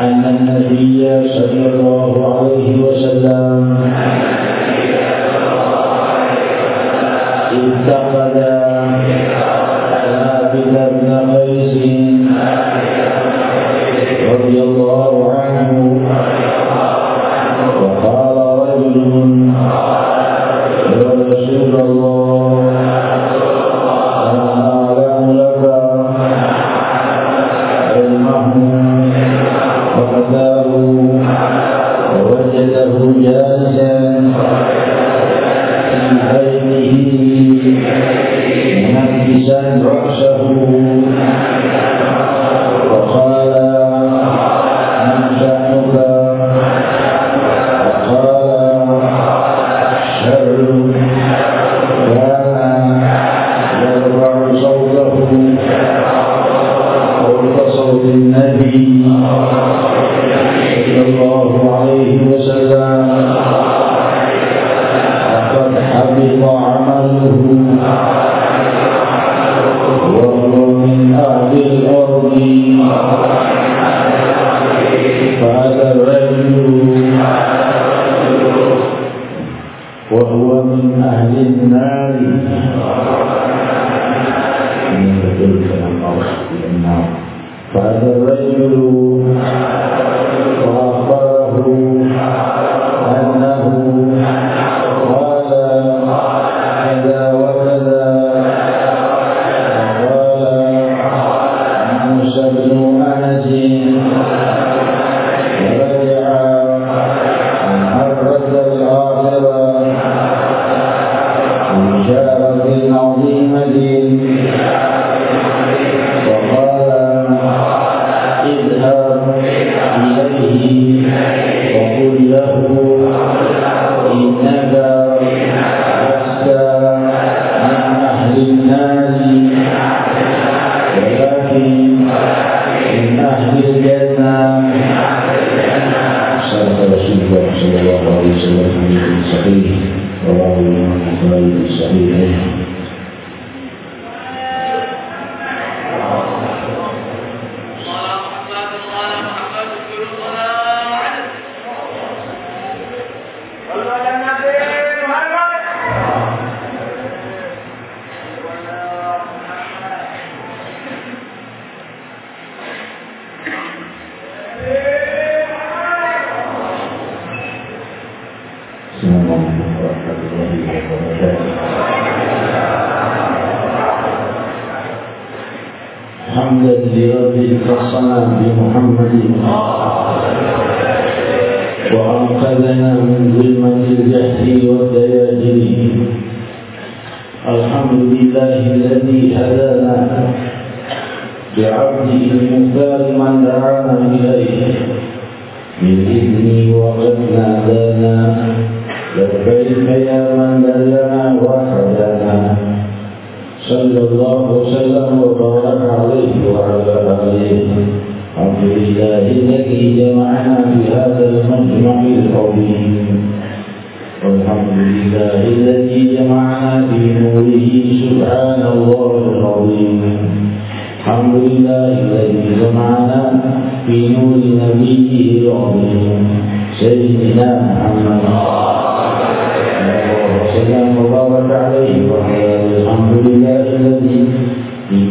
أن النبي صلى الله عليه وسلم اتخذ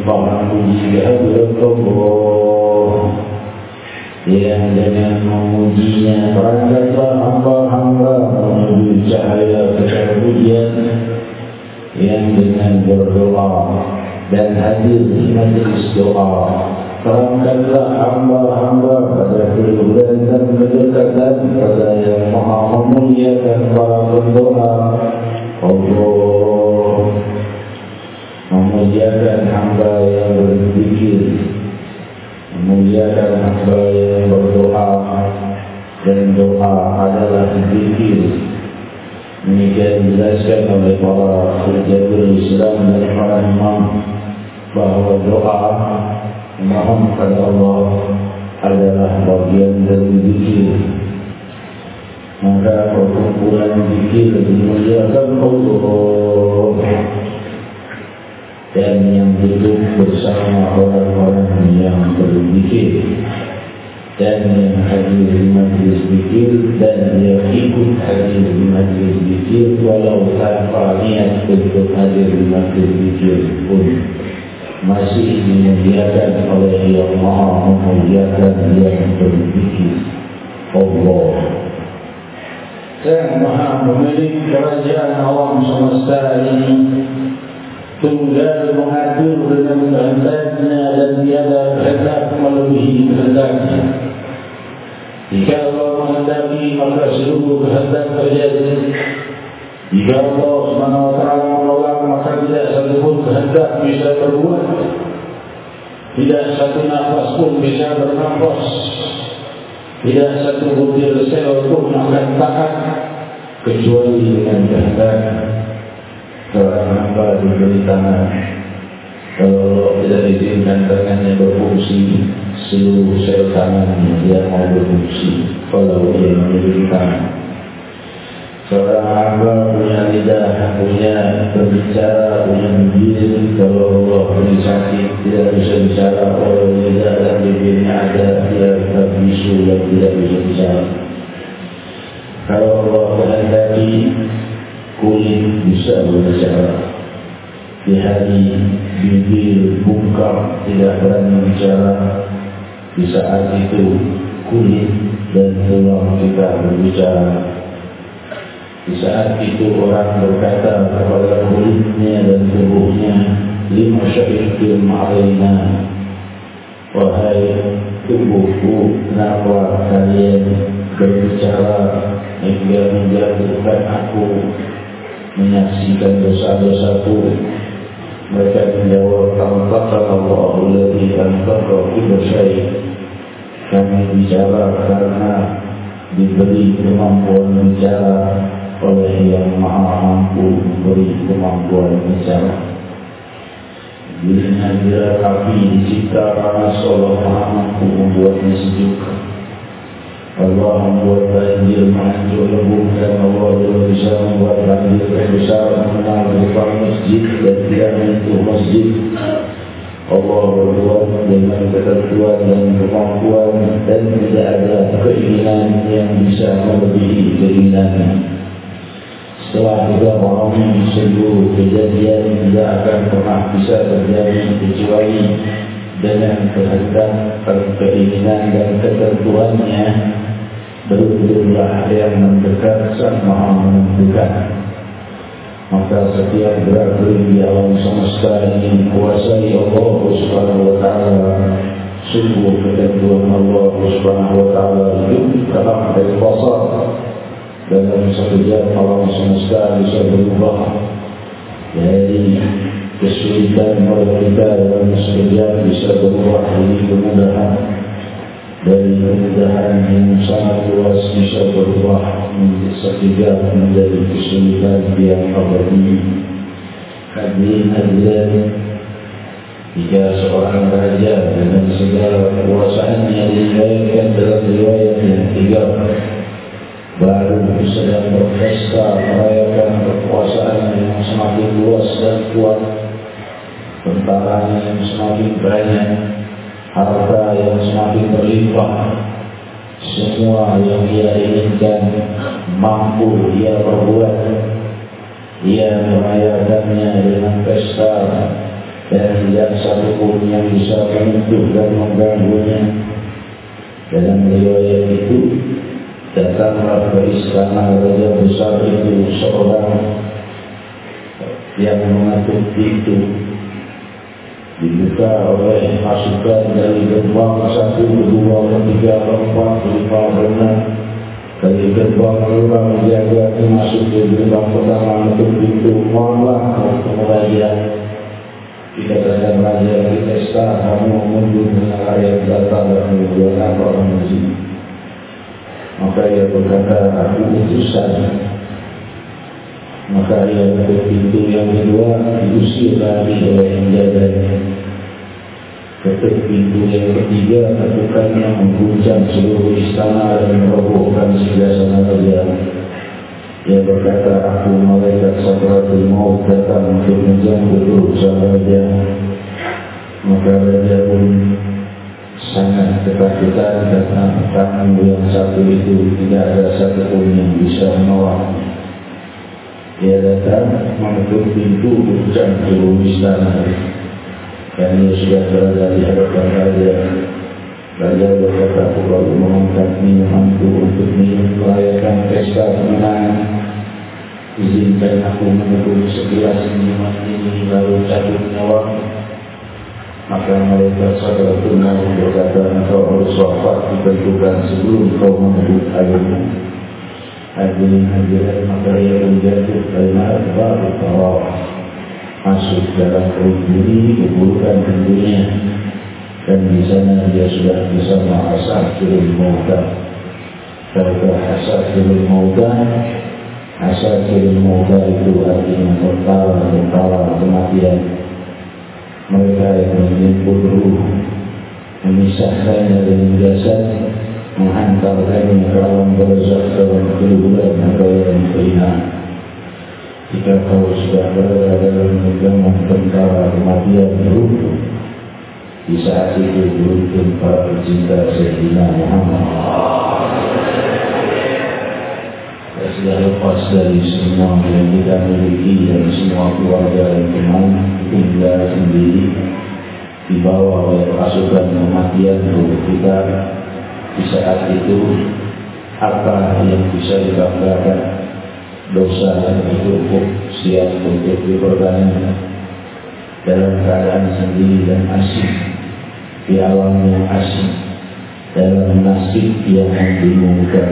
ينفعكم شهادة الله يا جميع المؤمنين فرجت الله الله من الجهل والتربية yang dengan berdoa dan hadir di majlis doa Terangkanlah hamba-hamba pada kehidupan dan kedekatan Pada yang maha memuliakan para pendoa Allah memuliakan hamba yang berfikir, memuliakan hamba yang berdoa, dan doa adalah fikir. Demikian dijelaskan oleh para pejabat Islam dan para imam bahawa doa memohon kepada Allah adalah bagian dari zikir. Maka perkumpulan fikir dimuliakan Allah dan yang duduk bersama orang-orang yang berzikir. Dan yang hadir di majlis zikir. Dan yang ikut hadir di majlis zikir. Walau tanpa niat untuk hadir di majlis zikir pun. Masih dimuliakan oleh yang maha memuliakan yang berzikir. Allah. Yang maha pemilik kerajaan alam semesta ini tunggal mengatur dengan kehendaknya dan tiada kehendak melebihi kehendaknya. Jika Allah menghendaki maka seluruh kehendak terjadi. Jika Allah SWT menolak maka tidak satu pun kehendak bisa berbuat. Tidak satu nafas pun bisa bernafas. Tidak satu butir sel pun akan tahan kecuali dengan kehendak hamba diberi tangan kalau tidak diizinkan tangannya berfungsi seluruh sel tangannya dia mau berfungsi kalau dia memiliki tangan seorang hamba punya lidah punya berbicara punya bibir kalau Allah beri sakit tidak bisa bicara kalau lidah dan bibirnya ada dia tetap bisu dan tidak bisa bicara kalau Allah kehendaki kulit bisa berbicara di hari bibir bungkam tidak berani bicara. Di saat itu kulit dan tulang kita berbicara. Di saat itu orang berkata kepada kulitnya dan tubuhnya lima syaitim alaina wahai tubuhku kenapa kalian berbicara hingga menjatuhkan aku menyaksikan dosa-dosaku mereka menjawab tanpakan Allah lebih tanpakan kita syait kami bicara karena diberi kemampuan bicara oleh yang maha mampu memberi kemampuan bicara. Bila dia api dicipta panas Allah maha mampu membuatnya sejuk Allah membuat banjir menghancur lembut dan Allah membuat banjir yang besar mengenal depan masjid dan tidak masjid. Allah berbuat dengan ketentuan dan kemampuan dan tidak ada keinginan yang bisa melebihi keinginannya. Setelah kita memahami seluruh kejadian tidak akan pernah bisa terjadi kecuali dengan kehendak, keinginan dan ketentuannya. Berujunglah yang mendekat sang maha maka setiap gerak di alam semesta ini kuasai Allah subhanahu wa ta'ala. Sungguh ketentuan Allah subhanahu wa ta'ala itu dari pasar dalam sekejap alam semesta bisa berubah. Dari kesulitan oleh kita dalam sekejap bisa berubah jadi kemudahan dari kemudahan yang sangat luas bisa berubah menjadi sekejap menjadi kesulitan yang abadi. Hadirin hadirin, jika seorang raja dengan segala kekuasaannya diriwayatkan dalam riwayat yang tiga baru sedang berpesta merayakan kekuasaan yang semakin luas dan kuat, tentara yang semakin banyak, harta yang semakin berlimpah semua yang dia inginkan mampu dia berbuat ia merayakannya dengan pesta dan tidak satu pun yang bisa menyentuh dan mengganggunya dalam riwayat itu datanglah ke istana raja besar itu seorang yang mengatur itu dibuka oleh pasukan dari gerbang satu, dua, tiga, empat, lima, enam dari gerbang kedua menjaga masuk ke gerbang pertama untuk pintu malah kemudian kita katakan raja di pesta kamu mengunjung dengan rakyat datang dan menjual apa maka ia berkata aku utusan maka ia ke pintu yang kedua diusir lagi oleh yang jaganya ketuk pintu yang ketiga lakukannya mengguncang seluruh istana dan merobohkan sebiasana kerja ia berkata aku malaikat sakratul maut datang untuk menjemput urusan raja maka raja pun sangat ketakutan karena tangan yang satu itu tidak ada satu pun yang bisa menolak. Dia datang menutup pintu hujan ke istana dan dia sudah berada di hadapan raja. Raja berkata kepada mengangkat minuman itu untuk merayakan pesta kemenangan. Izinkan aku meneguk segelas minuman ini lalu cabut nyawa maka mereka sadar benar berkata engkau harus wafat ditentukan sebelum kau menyebut airmu hadirin hadirin maka ia menjatuh karena baru tawaf masuk dalam bumi kuburkan tentunya dan di sana dia sudah bersama asal turun mauta Tahukah asal turun mauta Asal turun mauta itu artinya Bertala-bertala kematian. Mereka yang menyebut ruh memisahkannya dengan jasad menghantarkannya ke alam berzak dalam keluhuran atau yang berinan jika kau sudah berada dalam genggaman tentara kematian ruh di saat itu beruntung para pecinta Sayyidina Muhammad. Sudah lepas dari semua yang kita miliki dan semua keluarga yang teman tinggal sendiri. Dibawa oleh pasukan kematian untuk kita di saat itu apa yang bisa dibanggakan? Dosa yang cukup siap untuk diperbanyak dalam keadaan sendiri dan asing di alam yang asing dalam nasib yang membingungkan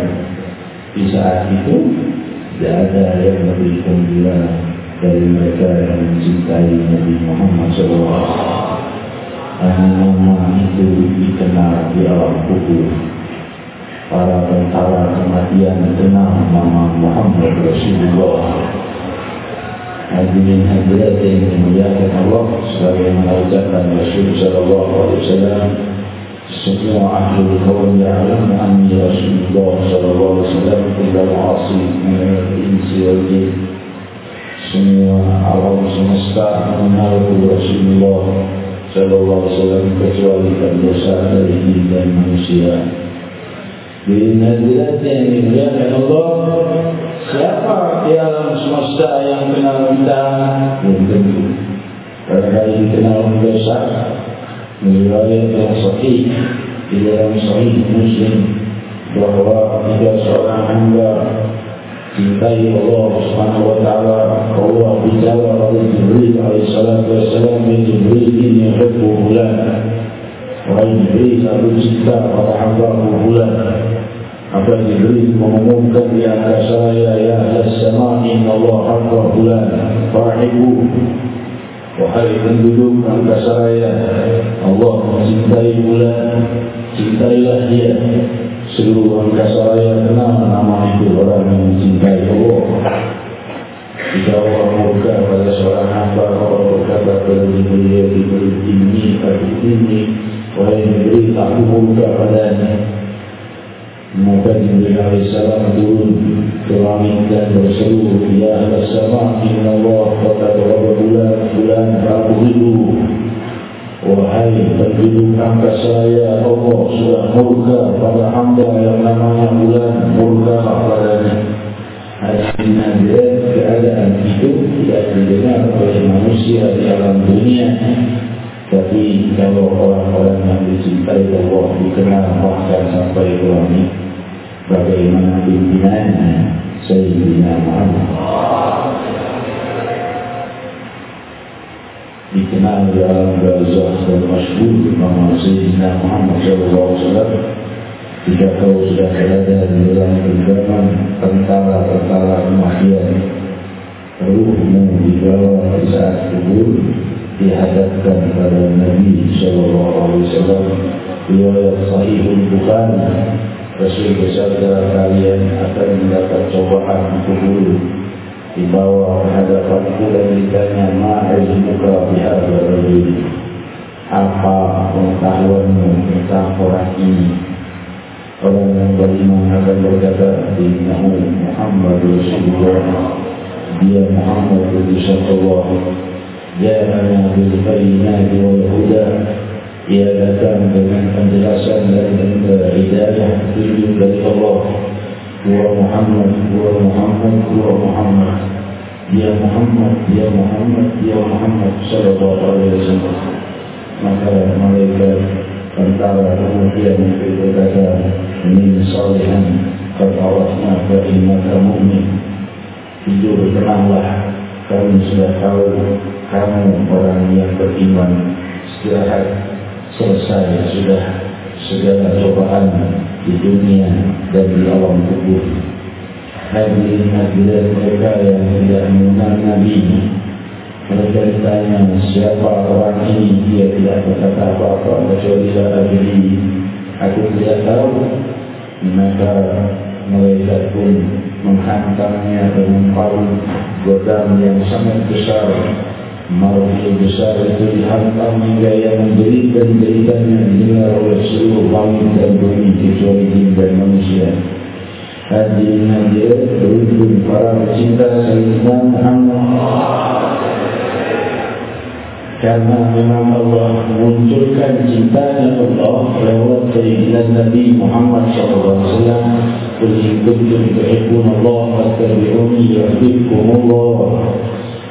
di saat itu tidak ada yang lebih gembira dari mereka yang mencintai Nabi Muhammad SAW. Nama itu dikenal di alam kubur. Para tentara kematian kenal nama Muhammad Rasulullah. Hadirin hadirat yang dimuliakan Allah sebagai mengucapkan Rasul Sallallahu Alaihi Wasallam semua ahli kaum ya'lam anni Rasulullah sallallahu alaihi wasallam tidak ma'asi insi wal jin semua alam semesta mengenal Rasulullah Sallallahu alaihi wasallam kecuali dosa dari diri dan manusia. Bina dilihat yang dimuliakan Allah, siapa di alam semesta yang kenal kita? Mungkin terkait kenal dosa, mengalir yang sahih, di dalam sahih muslim bahawa tidak seorang hamba cintai Allah Subhanahu wa taala Allah bicara oleh Jibril alaihi salatu wassalam ya Jibril ini yuhibbu fulan Wahai Jibril aku cinta pada hamba fulan maka Jibril mengumumkan di atas saya ya ahli sama inna Allah haqqa fulan fahibu Wahai penduduk Angkasaraya Allah mencintai bulan Cintailah dia Seluruh Angkasaraya kenal nama itu orang yang mencintai Allah. Jika Allah murka pada seorang hamba Allah berkata kepada dia diberi ini, tapi ini Wahai negeri aku murka padanya. Maka Jibril AS turun ke langit dan berseru Ya Allah sama Inna Allah kata berapa bulan Bulan berapa ribu Wahai penduduk angka saya Allah sudah murka pada hamba yang namanya bulan Murka padanya Hadirin hadirin keadaan itu tidak didengar oleh manusia di alam dunia Tapi kalau orang-orang yang dicintai Allah dikenal bahkan sampai ke langit bagaimana pimpinannya Sayyidina Muhammad dikenal dalam gazah dan masyhur nama Sayyidina Muhammad SAW jika kau sudah berada di dalam genggaman tentara-tentara kematian ruhmu dibawa di saat kubur dihadapkan kepada Nabi SAW riwayat sahihul Bukhari Rasul bersabda kalian akan mendapat cobaan kubur di bawah hadapan dan ditanya ma'il muka bihadar rajul apa pengetahuanmu tentang orang ini? Orang yang beriman akan berkata Nahu Muhammad Rasulullah. Dia Muhammad Rasulullah dia bil bayinati wal huda ia datang dengan penjelasan dari hidayah tujuh dari Allah Dua Muhammad, Dua Muhammad, Dua Muhammad. Ya Muhammad, Ya Muhammad, Ya Muhammad Sallallahu Alaihi Wasallam. Maka mereka antara kemudian berkata Min salihan Kata Allah Fa'imaka mu'min Hidup tenanglah. Kami sudah tahu Kamu orang yang beriman. Istirahat. Selesai. Sudah Segala cobaan Di dunia dan di alam kubur. Hadirin hadirat mereka yang tidak mengenal Nabi. Mereka ditanya siapa orang ini? Dia tidak berkata apa-apa Kecuali saya Aku tidak tahu. Maka mereka pun menghantarnya dengan palu godam yang sangat besar Maruf besar itu dihantam hingga yang menderita deritanya didengar oleh seluruh langit dan bumi kecuali jin dan manusia. Hadirin hadirat beruntung para pecinta Sayyidina Muhammad karena memang Allah munculkan cintanya Allah lewat keinginan Nabi Muhammad SAW kuntum tuhibbun Allah fattabi'uni yuhibbukum Allah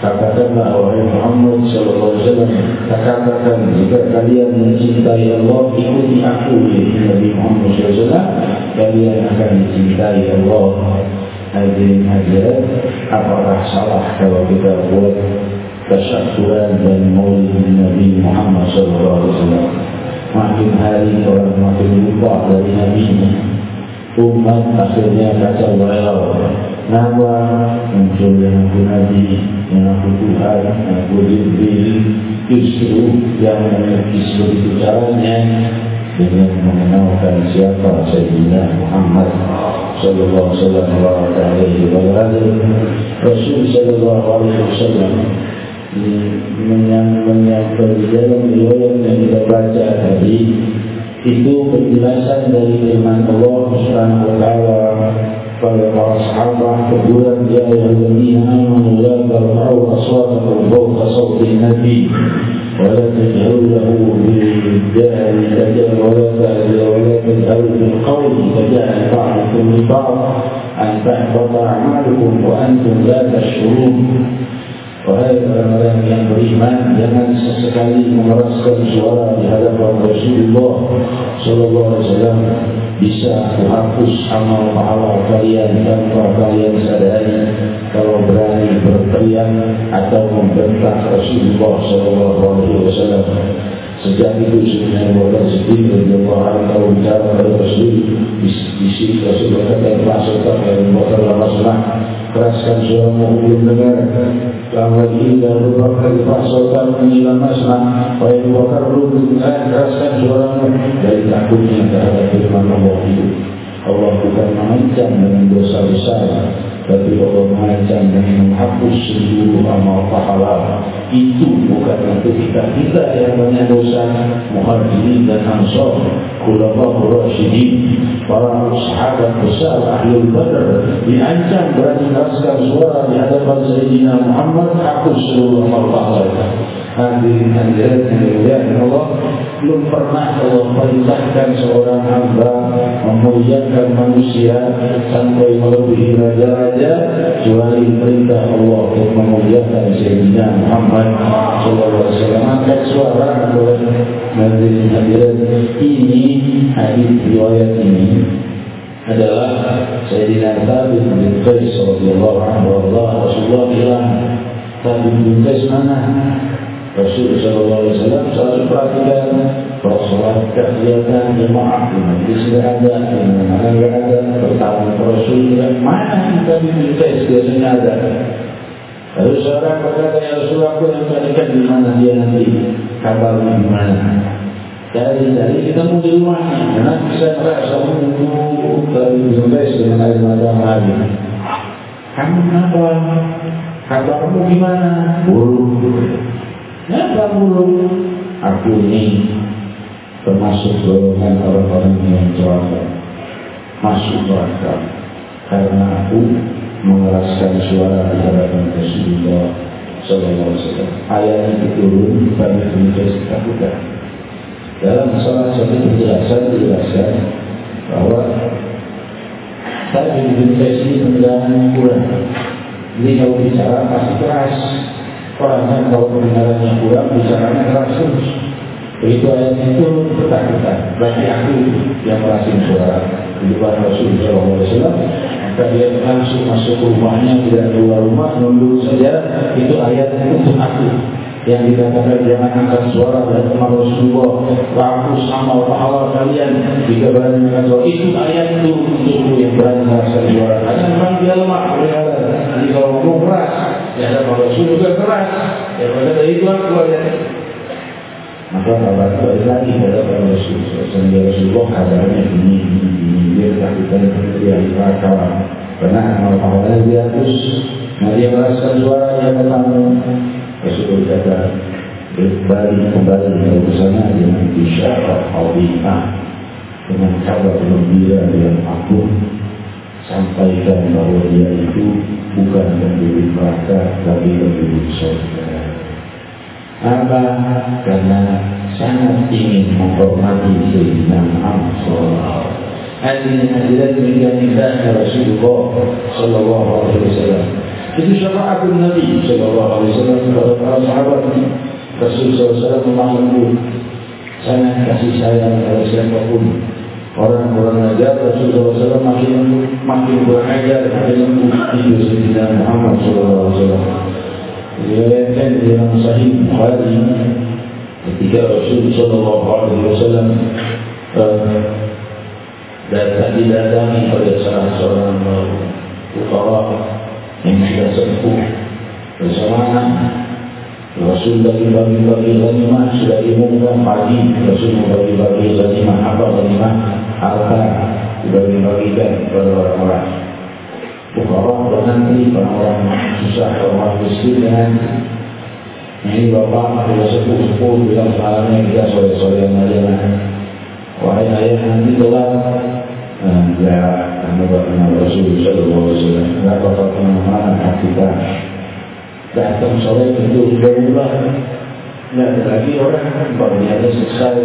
Katakanlah wahai Muhammad SAW Katakan jika kalian mencintai Allah Ikuti aku Nabi Muhammad SAW Kalian akan mencintai Allah. Hadirin hadirat Apakah salah kalau kita buat Kesatuan dan maulid Nabi Muhammad SAW Makin hari orang makin lupa dari Nabi. Umat akhirnya kacau balau Nama muncul yang aku Nabi Yang aku Tuhan Yang aku Jibril Justru yang memiliki sebegitu caranya Dengan mengenalkan siapa Sayyidina Muhammad Sallallahu alaihi wasallam Rasul sallallahu alaihi wasallam menyampaikan dalam riwayat yang kita baca tadi itu penjelasan dari firman Allah Subhanahu wa taala pada para sahabat kebulan dia yang lebih amanu la tarfa'u aswatakum fawqa sawti nabi wa la tajharu lahu bil jahri tajal wa la tajal wa la tajharu bil qawli tajal ba'dukum li ba'd an tahbata a'malukum wa antum la tashurun Wahai orang-orang yang beriman Jangan sesekali memeraskan suara di hadapan Rasulullah Sallallahu Alaihi Wasallam Bisa menghapus amal pahala kalian tanpa kalian sadari Kalau berani berteriak atau membentak Rasulullah Sallallahu Alaihi Wasallam. Sejak itu sebenarnya Bapak Siddiq Radiyallahu Anhu tahu bicara pada Rasul. Di sini Rasul berkata masuk ke dalam Bapak Rasulullah keraskan suara belum dengar Lama ini dan beberapa kali pasokan menyilam masna Wahai dua bakar belum dengar keraskan suara Dari takutnya terhadap firman Allah itu Allah bukan mengancam dengan dosa besar tapi Allah mengancam dengan menghapus seluruh amal pahala. Itu bukan untuk kita. Kita yang banyak dosa muhajirin dan ansor kulafah rasyidin para sahabat besar ahli badar diancam berani keraskan suara di hadapan Sayyidina Muhammad hapus seluruh amal pahala hadirin hadirat yang dimuliakan Allah belum pernah Allah perintahkan seorang hamba memuliakan manusia sampai melebihi raja-raja kecuali perintah Allah untuk memuliakan Sayyidina Muhammad sallallahu alaihi wasallam. Angkat suara oleh hadirin. Hadirat ini hadis riwayat ini adalah Sayyidina Thabit bin Qais radhiyallahu anhu. Allah Rasulullah bilang Thabit bin Qais mana Rasul sallallahu alaihi wasallam selalu perhatikan kalau sholat kegiatan jemaah di majlis tidak ada, di mana tidak ada, bertamu Rasul tidak mana kita diminta biasanya ada. Lalu seorang berkata ya Rasul aku yang tadikan di mana dia nanti kabarnya di mana. Jadi dari kita mau di rumahnya, karena bisa merasa menunggu dari Zubair dengan air mata lagi. Kamu kenapa? Kabarmu gimana? Buruk. Mulu? Aku ini termasuk golongan orang-orang yang celaka. Masuk neraka. Karena aku mengeraskan suara di hadapan Rasulullah Sallallahu Alaihi Wasallam. Ayat itu turun pada kita bukan. dalam salah satu penjelasan dijelaskan bahwa tapi di sini penjelasan yang kurang. Jadi kalau bicara pasti keras. Orangnya kalau pendengarannya kurang, bicaranya keras terus. Begitu ayat itu ketakutan. Bagi aku yang merasa suara di depan Rasulullah SAW, maka dia langsung masuk ke rumahnya, tidak keluar rumah, nunduk saja. Itu ayat untuk aku yang dikatakan jangan angkat suara dan teman Rasulullah Rakus amal pahala kalian jika berani mengatakan itu ayat itu untukku yang berani merasa suara karena memang dia lemah jadi kalau keras ya ada Rasul juga keras. Ya pada dari itu aku ada maka kalau balik lagi pada para Rasul sehingga Rasulullah kabarnya ini ini dia lakukan akal karena amal pahala dia terus nah dia merasa suara yang datang. Rasul kata berbalik kembali ke sana dengan isyarat azimah dengan kabar gembira yang agung sampaikan bahawa dia itu bukan pendiri neraka tapi pendiri surga. Apa? Karena sangat ingin menghormati Sayyidina Muhammad Hadirin hadirat menjadi Rasulullah Sallallahu Alaihi Wasallam. Itu syafaat Nabi Sallallahu Alaihi Wasallam kepada para sahabat Rasul SAW memahami sangat kasih sayang kepada siapapun orang-orang ajar Rasul SAW makin makin berajar makin hidup Sayyidina Muhammad SAW diriwayatkan di dalam Sahih Bukhari ketika Rasul SAW uh, datang didatangi pada salah seorang ukara yang sudah sepuh bersama Rasul bagi-bagi-bagi ghanimah sudah diumumkan pagi. Rasul bagi-bagi ghanimah apa ghanimah harta dibagi-bagikan kepada orang-orang. Bukhara berhenti orang-orang susah orang miskin dengan ini bapak sudah sepuh-sepuh bilang salamnya kita sore-sore yang lain wahai ayah nanti telah ya kami berkenal Rasul Sallallahu Alaihi Wasallam. Nggak bakal kemana-mana kita datang sore itu berulah ada lagi orang bagiannya selesai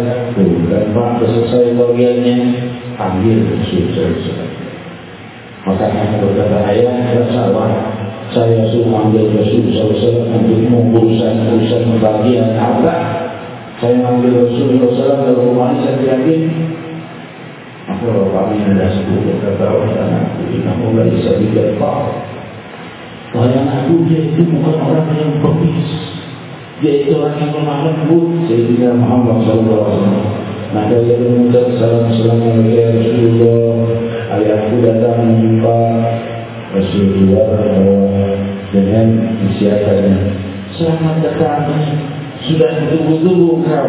dan pak selesai bagiannya ambil Wasallam maka kami berkata ayah tidak salah. Saya suruh ambil Rasul Wasallam untuk mengurusan urusan bagian apa saya ambil Rasul Wasallam dalam rumah saya yakin. Kalau kami ada sepuluh kata orang anakku Kamu gak bisa digerak Kalau anakku dia itu bukan orang yang berbis Dia itu orang yang lemah lembut Sehingga Muhammad SAW Maka dia mengucap salam-salam kepada Rasulullah Ayahku datang menjumpa Rasulullah Dengan disiapkannya Selamat datang. Sudah betul-betul kau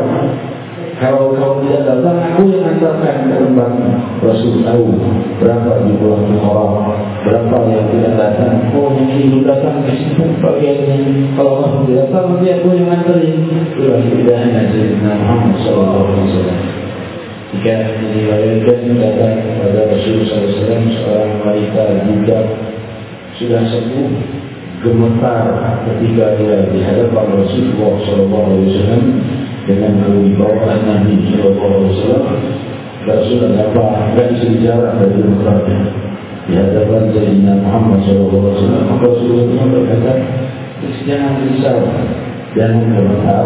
kalau kau tidak datang, aku yang antarkan ke tempat Rasul tahu berapa jumlah orang, berapa yang tidak datang. Oh, yang itu datang ke situ bagiannya. Kalau kamu tidak datang, nanti aku yang antarin. Itulah tidak hanya Sayyidina Muhammad SAW. Jika diriwayatkan datang kepada Rasul SAW, seorang wanita juga sudah sepuh gemetar ketika dia dihadapan Rasulullah SAW dengan kewibawaan Nabi Alaihi Wasallam Rasul apa dan sejarah dari mereka di hadapan Sayyidina Muhammad Alaihi Wasallam maka Rasulullah berkata jangan risau jangan gemetar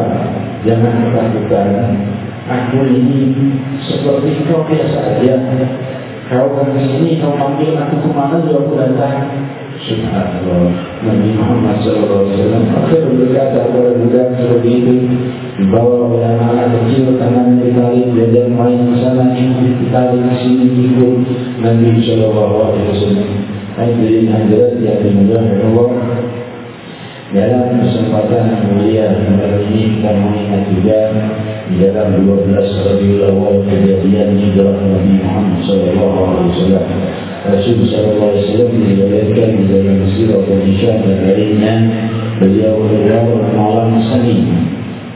jangan ketakutan. Aku ini seperti kau biasa saja. Kau ke sini kau panggil aku kemana juga aku datang. Subhanallah. Nabi Muhammad SAW Akhir berkata kepada budak seperti itu Oleh anak-anak kecil Tangannya ditarik Belajar main sana Ikut ditarik ke sini Ikut Nabi SAW Hadirin hadirat yang dimuliakan Allah dalam kesempatan mulia kali ini kita mengingat juga di dalam 12 Rabiul Awal kejadian hijrah Nabi Muhammad SAW Rasul sallallahu alaihi wasallam diriwayatkan di dalam sirah Al-Hisham dan lainnya beliau keluar malam Senin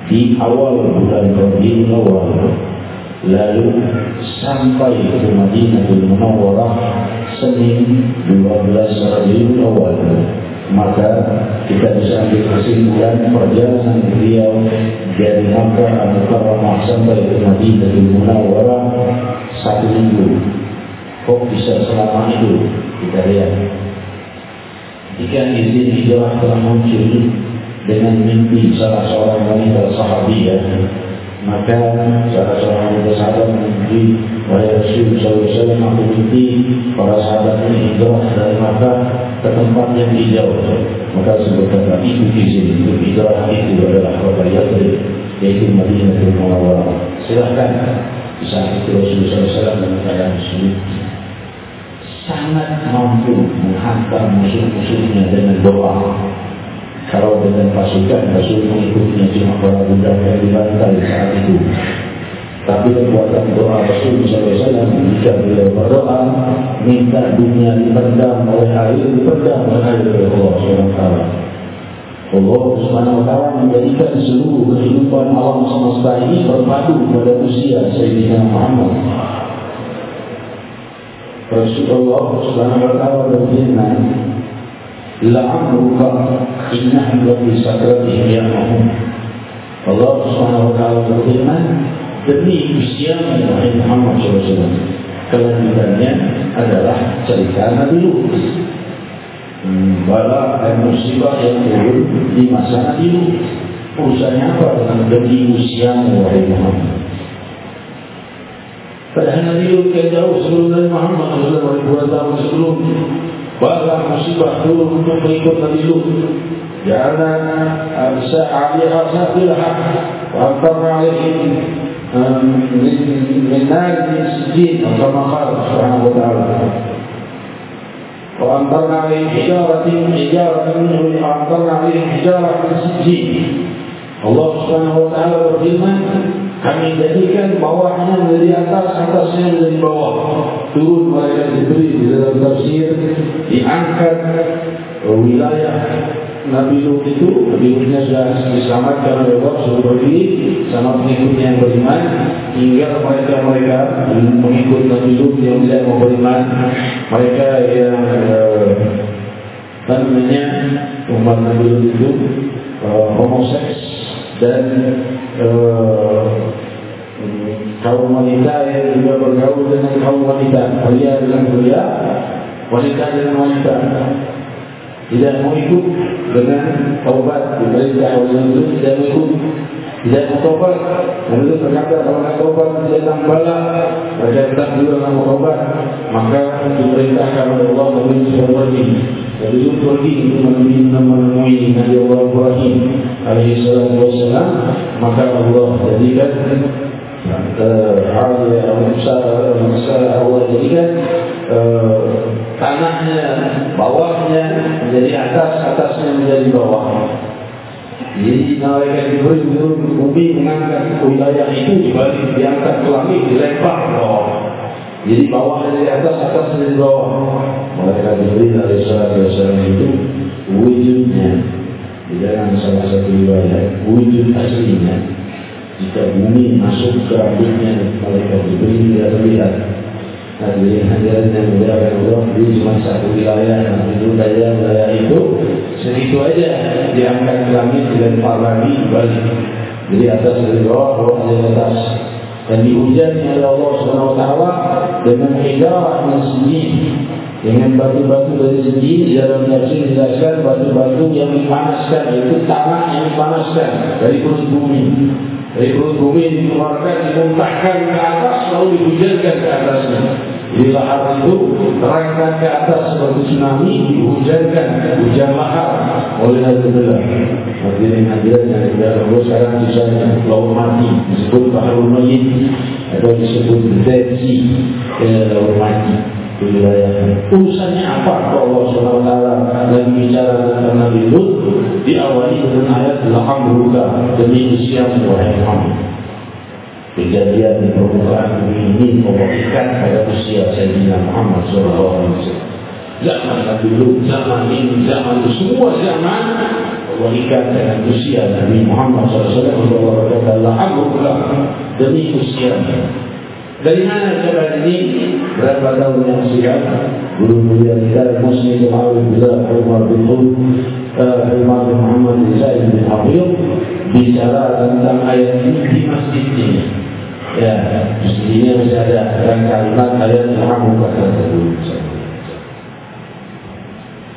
di awal bulan Rabiul Awal lalu sampai ke Madinatul Munawwarah Senin 12 Rabiul Awal maka kita bisa ambil kesimpulan perjalanan beliau dari Makkah Al-Mukarramah sampai ke Madinah di Munawwarah satu minggu. Kok bisa selama itu kita lihat. Jika izin hijrah telah muncul dengan mimpi salah seorang wanita sahabiah maka salah seorang wanita sahabat mimpi Wahai Rasulullah SAW aku mimpi para sahabat ini hijrah dari Makkah ke tempat yang hijau. Maka sebut kata itu izin untuk hijrah itu adalah kota Yathrib yaitu Madinah Munawwarah. Silahkan bisa itu Rasulullah SAW dan keadaan muslim sangat mampu menghantar musuh-musuhnya dengan pasukan Rasul mengikutinya cuma para budak yang dibantai saat itu. Tapi kekuatan doa Rasul SAW jika beliau berdoa minta dunia dipendam oleh air dipendam oleh air oleh Allah SWT Allah SWT menjadikan seluruh kehidupan alam semesta ini berpadu pada usia Sayyidina Muhammad. Rasulullah SWT berfirman la'amruka innahum lafi sakratihim ya'mahum Allah SWT berfirman demi usiamu Nabi Muhammad SAW kelanjutannya adalah cerita Nabi Lut. Hmm, bala dan musibah yang turun di masa Nabi Lut. Urusannya apa dengan demi usiamu Nabi Muhammad? Padahal Nabi Lut yang jauh sebelum Nabi Muhammad SAW sebelum bala musibah turun untuk mengikut Nabi Lut Ja'ala Absa' Aliyah Sa'filah Wa'antarna alaihim من نار من سجين كما قال سبحانه وتعالى وأمطرنا عليهم حجارة حجارة منه وأمطرنا عليهم حجارة من سجين Allah Subhanahu wa taala berfirman kami jadikan bawahnya menjadi atas atasnya menjadi bawah. Turun mereka diberi di dalam tafsir diangkat wilayah Nabi Lut itu. Nabi Lutnya sudah diselamatkan oleh Allah pergi sama pengikutnya yang beriman. Hingga mereka mereka mengikut Nabi Lut yang tidak mau beriman. Mereka yang uh, namanya umat Nabi Lut itu uh, homoseks dan uh, kaum wanita yang juga bergaul dengan kaum wanita. Pria dengan pria wanita dengan wanita. Tidak mau ikut dengan taubat diperintah oleh Nabi tidak mau ikut tidak mau taubat. Itu berkata kalau nak taubat tidak datang bala. Mereka tetap juga nak taubat. Maka diperintahkan oleh Allah Nabi sudah pergi Itu pergi untuk menemui Nabi Allah Ibrahim alaihi salatu wassalam maka Allah jadikan hal yang masalah Allah jadikan tanahnya, bawahnya menjadi atas, atasnya menjadi bawah. Jadi malaikat Jibril itu bumi mengangkat wilayah itu dibalik diangkat ke langit dilempar bawah. Jadi bawah dari atas, atas dari bawah. Malaikat Jibril dari salatu itu wujudnya di dalam salah satu wilayah wujud aslinya jika bumi masuk ke rambutnya malaikat Jibril tidak terlihat Hadirin hadirin yang muliakan Allah di cuma satu wilayah yang itu saja wilayah itu segitu aja diangkat ke langit dilempar lagi balik jadi atas dari bawah bawah dari atas dan dihujan oleh Allah Taala dengan hijarah yang dengan batu-batu dari segi dalam tafsir dijelaskan batu-batu yang dipanaskan itu tanah yang dipanaskan dari perut bumi dari perut bumi dikeluarkan, dimuntahkan ke atas, lalu dihujankan ke atasnya. Di lahar itu terangkat ke atas seperti tsunami, dihujankan hujan lahar oleh Nabi-Nabi. Hadirin hadirin yang tidak lalu sekarang sisanya laut mati disebut Baharul Mayyid atau disebut Dead Sea eh, laut mati. Urusannya apa Allah SWT lagi bicara tentang Nabi Lut diawali dengan ayat Alhamdulillah demi usia wahai Muhammad. Kejadian di permukaan bumi ini memberikan pada usia Sayyidina Muhammad SAW. Zaman Nabi Lut, zaman ini, zaman itu, semua zaman memberikan dengan usia Nabi Muhammad SAW. Allah berkata Alhamdulillah demi usia Dari mana cara ini? Berapa tahun yang siap. Guru mulia kita Muslim Muhammad bin Umar bin Khud Umar bin Muhammad bin Sa'id bin Hafid Bicara tentang ayat ini di masjid ini. Ya, ini masih ada Dan kalimat ayat Muhammad bin Ya,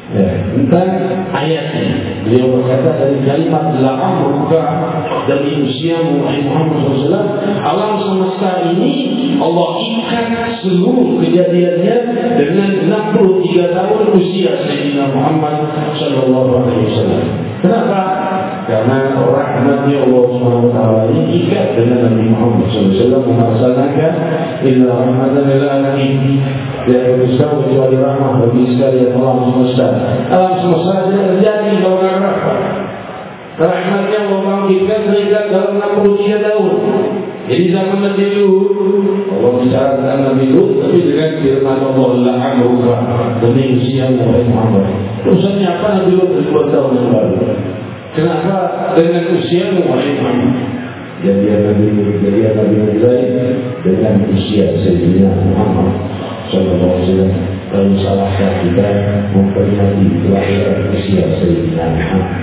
tentang ayatnya. Beliau berkata dari kalimat la'am berbuka dari usia Muhammad SAW alam semesta ini Allah ikat seluruh kejadiannya dengan 63 tahun usia Sayyidina Muhammad SAW Kenapa? Karena rahmatnya Allah SWT ini ikat dengan Nabi Muhammad SAW memaksanakan Illa rahmatan lil alamin. Ya Islam kecuali rahmah bagi sekalian alam semesta Alam semesta tidak terjadi kalau rahmat. Rahmatnya Allah bangkitkan mereka dalam 63 tahun Jadi zaman Nabi Lut Allah bicara tentang Nabi Lut Tapi dengan firman Allah La'amruka Demi usia Muhammad. Urusannya apa Nabi Lut berbuat tahun yang lalu? Kenapa dengan usia wahai Muhammad? Jadi Nabi Lut, jadi Nabi Muhammad dengan usia Sayyidina Muhammad Sallallahu Alaihi Wasallam. Lalu salahkah kita memperingati kelahiran usia Sayyidina Muhammad.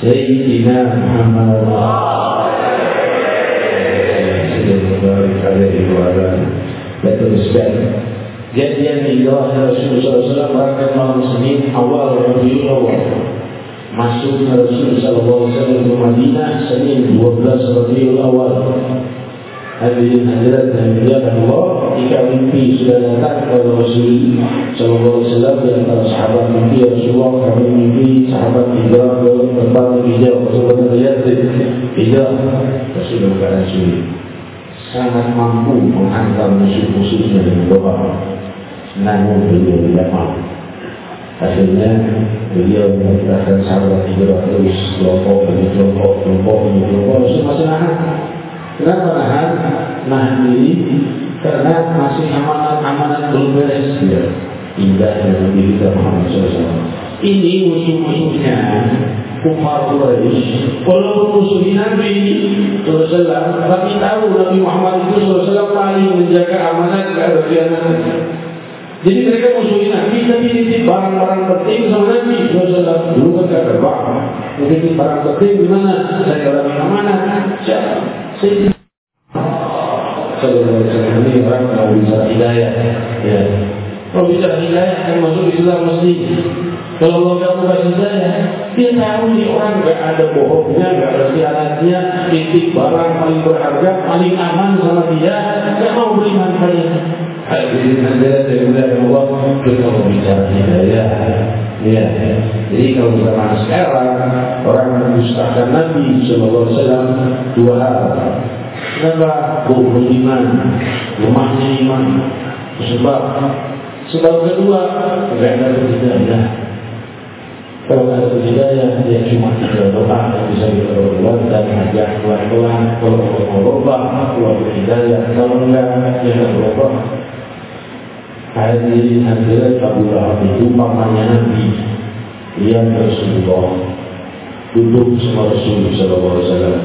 Sayyidina Muhammad Muhammad Betul sekali Jadian hijrah Rasulullah SAW malam Senin awal Rabiul awal. Masuk Rasulullah SAW ke Madinah Senin 12 Rabiul awal. Hadirin hadirat dan muliakan Allah Jika mimpi sudah datang kepada Rasul Sallallahu Alaihi Wasallam di antara sahabat mimpi Rasulullah. Kami mimpi sahabat hijrah ke tempat Rasulullah terlihat hijrah Rasulullah sulit sangat mampu menghantar musuh-musuhnya dengan doa namun beliau tidak mau. Akhirnya beliau memerintahkan sahabat hijrah terus kelompok demi kelompok, kelompok demi kelompok, masih masih nahan. Kenapa nahan? Nahan diri karena masih amanat-amanat belum beres. Ya. Indah dengan diri kita Muhammad SAW. Ini musuh-musuhnya Kufar Quraisy Walaupun musuhi Nabi SAW Tapi tahu Nabi Muhammad itu SAW paling menjaga amanat keadaan jadi mereka musuhi Nabi tapi ini barang-barang penting sama Nabi. Saudara dulu kan gak terbang. Jadi barang penting di mana? Saya orang yang mana? Siapa? Saya Saudara ini orang mau bicara hidayah. Ya. Kalau bicara hidayah kan masuk Islam mesti. Kalau Allah gak buka hidayah, dia tahu nih orang gak ada bohongnya, gak ada siarannya, titik barang paling berharga, paling aman sama dia, gak mau beriman pada Hadirin hadirat dari mulia Allah kita berbicara hidayah. Ya. Jadi kalau zaman sekarang orang mendustakan Nabi Wasallam dua hal. Kenapa? Bohong iman, lemahnya iman. Sebab sebab kedua tidak ada hidayah. Kalau ada hidayah dia cuma tiga doa yang bisa kita berbuat dan ajak pelan-pelan kalau mau berubah keluar hidayah. Kalau enggak dia tidak berubah Hadirin hadirat Abu Lahab itu pamannya Nabi yang Rasulullah duduk sama Rasulullah SAW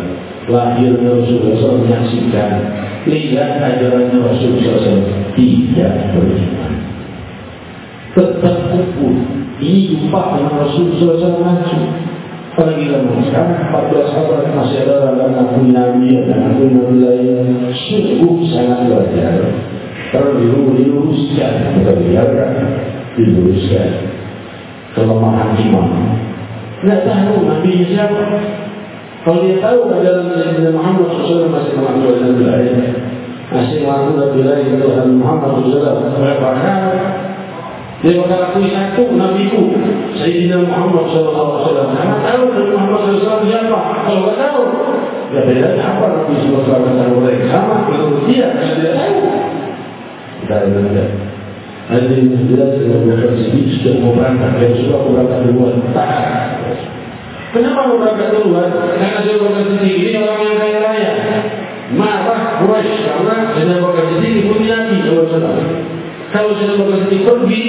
lahir Rasulullah SAW menyaksikan lihat ajaran Rasulullah SAW tidak beriman. Tetap kumpul jumpa dengan Rasulullah SAW maju Apalagi zaman sekarang 14 abad masih ada dalam Nabi Nabi dan Nabi Nabi lain. Sungguh sangat luar biasa. Kalau diluruskan, bukan dibiarkan, diluruskan kelemahan iman. Tidak tahu Nabi siapa. Kalau dia tahu ajaran Nabi Muhammad SAW masih mengaku Nabi lain, masih mengaku Nabi lain Tuhan Muhammad SAW berapa kali dia akui satu Nabi itu Sayyidina Muhammad SAW Karena tahu Nabi Muhammad SAW siapa. Kalau tidak tahu Ya bedanya apa Nabi SAW Sama menurut dia Kalau dia tahu kita ada yang jelas dengan berangkat sini. Sudah mau berangkat. Dan sudah mau berangkat duluan. Kenapa mau berangkat duluan? Karena saya berangkat sini ini orang yang kaya raya. Marah Quraisy. Karena saya berangkat sini punya nabi kalau sudah. Kalau saya berangkat sini pergi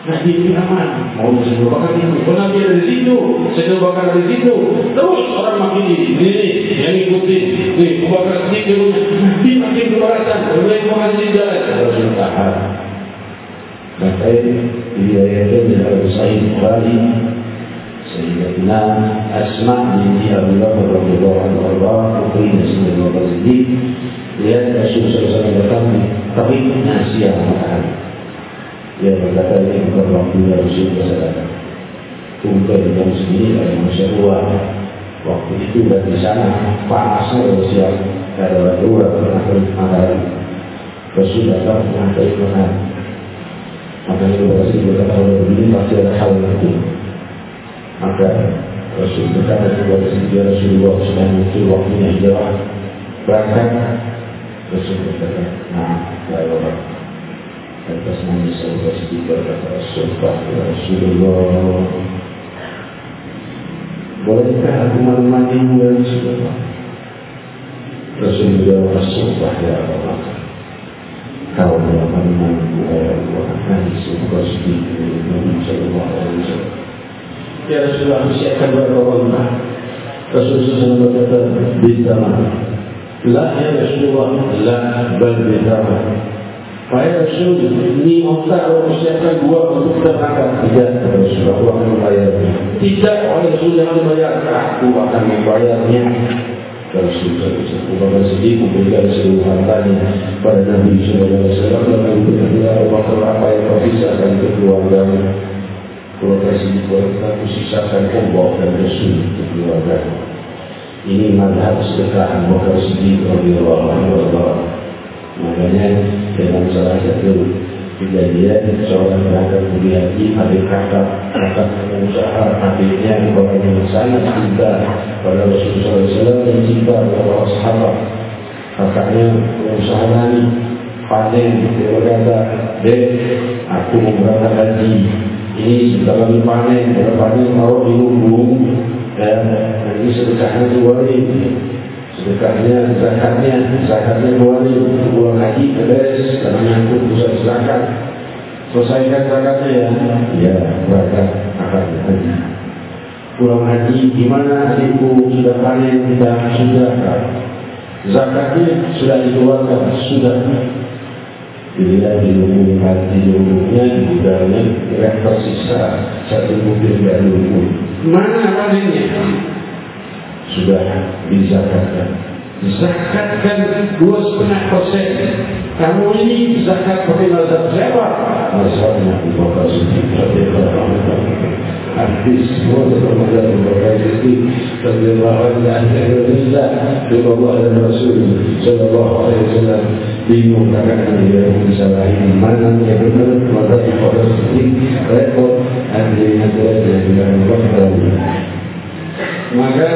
Nabi Muhammad mau saya bakar itu. Oh Nabi ada di situ, saya bakar di situ. Terus orang makin ini, ini yang ikuti, ini bakar sedikit. Nabi makin keberatan, mulai mengaji jalan. Rasul tahan. Maka dia yang dari Sahih Bukhari Sayyidina Asma binti Bakar radhiyallahu anhu Allah putri Nabi Muhammad Siddiq lihat Rasulullah SAW datang tapi nasihat matahari dia berkata ini bukan waktu yang Rasul bersadar Tunggu dengan sendiri dari manusia luar. Waktu itu dan di sana Panasnya Rasul Ada waktu pernah matahari Rasul datang mengantar ikhwan Maka itu Rasul berkata Kalau begini pasti ada hal yang itu Maka Rasul berkata kepada sendiri Rasulullah Sudah muncul waktunya hijrah. Berangkat Rasul berkata Nah, ya Allah atas nama sahabat sedikit kata Rasulullah Rasulullah Bolehkah aku menemani mu ya Rasulullah Rasulullah Rasulullah ya Allah Kau telah menemani mu ya Allah Nabi sahabat sedikit Nabi Sallallahu Alaihi Wasallam. Ya Rasulullah siapkan berapa Allah Rasulullah berkata Bintama La ya Rasulullah La bal bintama Saya Rasul ini minta orang siapkan dua untuk Tidak Rasul aku akan membayar Tidak Rasul yang membayar Aku akan membayarnya Aku akan sedih memberikan seluruh hartanya Pada Nabi SAW Lalu berkata Waktu apa yang sisakan ke keluarga Kalau kasih Aku sisakan Allah dan Rasul keluarga Ini madhab sedekah Abu Bakar Siddiq radhiyallahu anhu Makanya dalam salah satu kejadian seorang berangkat di adik kakak kakak pengusaha adiknya orang yang sangat cinta pada Rasulullah SAW dan cinta pada para sahabat. Kakaknya pengusaha nani panen dia berkata dek aku mau berangkat haji. Ini sebentar lagi panen kalau panen taruh di lumbung dan nanti sedekahnya dua ini sedekahnya, zakatnya, zakatnya keluarin pulang haji beres karena nyangkut pusat zakat. Selesaikan zakatnya ya, ya berangkat akan haji. Pulang haji gimana adikku sudah panen tidak sudah zakatnya sudah dikeluarkan sudah. Dilihat di lumbung hati di lumbungnya di gudangnya tidak tersisa satu butir dari lumbung mana panennya sudah dizakatkan. Zakatkan dua setengah persen. Kamu ini zakat pakai mazhab siapa? Mazhab Nabi Muhammad Hadis semua tentang mazhab Muhammad Siddiq Radiyallahu anhu dan Indonesia Allah dan Rasul Sallallahu alaihi wasallam. Bingung karena dia disalahin mana yang benar? Mazhab Muhammad Siddiq repot ada yang ada yang maka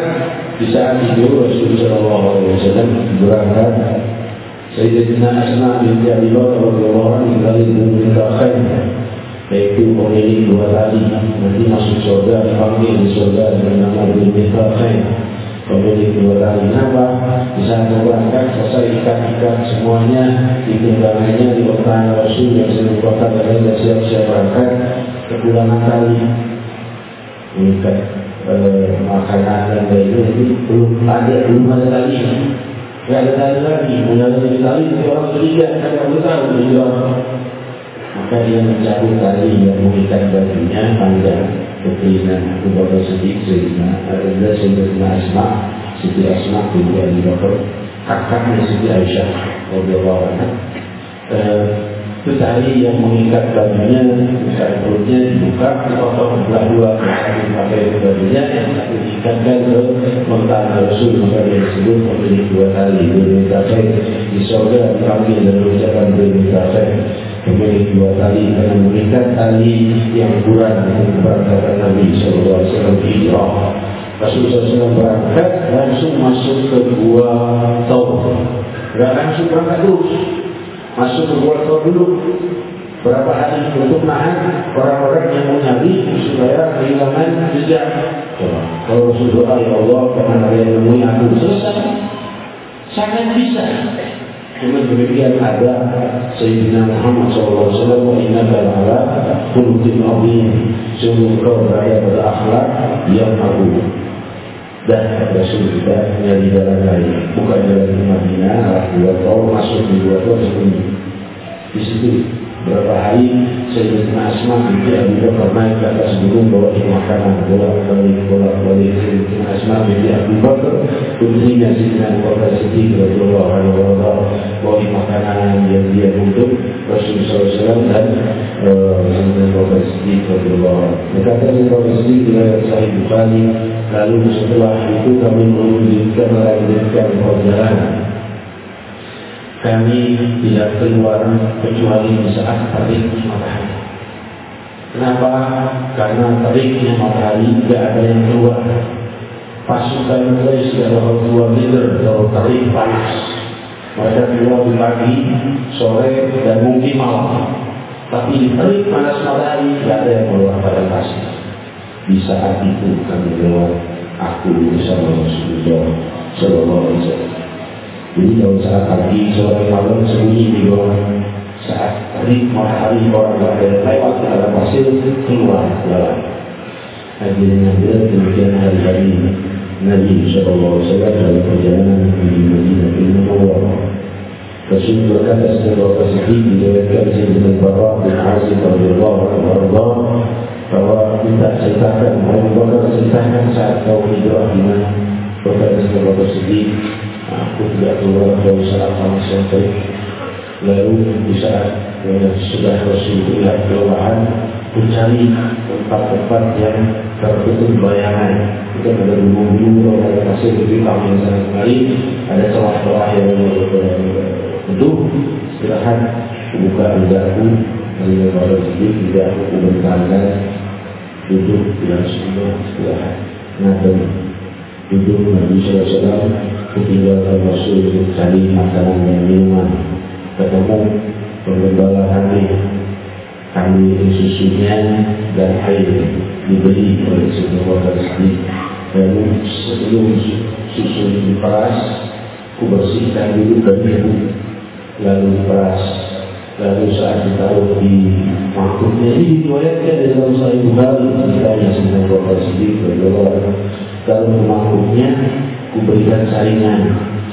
di saat itu Rasulullah SAW berangkat Sayyidina Asma binti Abi Bakar radhiyallahu anha dari menikah yaitu pemilik dua tali. Nanti masuk surga dipanggil di surga dengan nama binti Khair. Pemilik dua tali. Kenapa? Di saat berangkat selesai ikat-ikat semuanya di tunggangannya di pertanyaan Rasul yang sedang berangkat dan siap-siap berangkat kepulangan tali mengikat Eh, makanan dan lain-lain itu belum ada belum ada lagi tidak ada lagi. Mulai dari tali itu orang ketiga saya tak tahu dia maka dia mencabut tali yang mengikat bajunya panjang. Kekinan Abu Bakar Siddiq Sayyidina Ada Sayyidina Asma. Siti Asma Binti Abi Bakar kakaknya Siti Aisyah Radiyallahu anha itu tali yang mengikat bajunya, mengikat perutnya dibuka, dipotong belah dua, satu pakai bajunya, diikatkan ke mentara Rasul, maka dia disebut memiliki dua tali, dua kafe di surga dipanggil dan berucapan dua kafe memiliki dua tali karena mengikat tali yang kurang dengan keberangkatan Nabi hijrah. Rasulullah SAW berangkat langsung masuk ke gua Tauf. Tidak langsung berangkat terus masuk ke gua tua dulu. Berapa hari untuk nahan orang-orang yang mau nyari supaya kehilangan jejak. Kalau Rasulullah ya Allah karena ada yang aku. Selesai, sangat bisa. Cuma demikian ada Sayyidina Muhammad SAW wa inna kalala khuluqin azim. Sungguh kau beraya pada akhlak yang agung dan Rasul kita yang di dalam lain bukan dalam Madinah dua tahun masuk di dua tahun sembunyi di situ Berapa hari saya Sayyidina Asma Abu Bakar naik ke atas gunung bawa makanan bolak balik bolak balik Sayyidina Asma binti Abu Bakar putrinya Sayyidina Abu Bakar Siddiq Rasulullah Rasulullah bawa makanan yang dia untuk Rasulullah SAW dan eh, Abu Bakar Siddiq Rasulullah berkata Abu Bakar Siddiq riwayat Sahih Bukhari. Lalu setelah itu kami menunjukkan melanjutkan perjalanan kami tidak keluar kecuali di saat terik matahari. Kenapa? Karena teriknya matahari tidak ada yang keluar. Pasukan Quraisy adalah dua meter kalau terik panas. Mereka keluar di pagi, sore, dan mungkin malam. Tapi di terik panas matahari tidak ada yang keluar pada pasir. Di saat itu kami keluar, aku bersama Rasulullah Sallallahu Alaihi Wasallam. Jadi kalau saat pagi, sore malam sembunyi di bawah saat hari matahari orang berada lewat ke dalam pasir keluar ke dalam. Hadirin hadirat demikian hari-hari Nabi Sallallahu Alaihi dalam perjalanan di Madinah bin Munawwarah. Rasul berkata setelah pasir diriwayatkan Sayyidina Barra bin Azim radhiyallahu anhu bahwa kita ceritakan Abu Bakar ceritakan saat kau hijrah di mana berkata setelah pasir aku tidak keluar dari saat sama sekali. Lalu di saat ya, sudah Rasulullah kelurahan mencari tempat-tempat yang tertutup bayangan. Kita ada gunung-gunung, ada pasir lebih kami yang sangat sekali. Ada celah-celah yang tentu istirahat buka lidahku dari pada sedih tidak aku bertanya duduk tidak semua istirahat. Nah, duduk Nabi Sallallahu ketinggalan Rasul cari makanan dan minuman ketemu penggembala kami kami susunya dan air diberi oleh sebuah rezeki dan sebelum susu diperas ku bersihkan dulu dari itu lalu diperas lalu saat ditaruh di mangkuknya ini diriwayatkan dalam Sahih Bukhari ceritanya sebuah rezeki berdoa kalau mangkuknya kuberikan saringan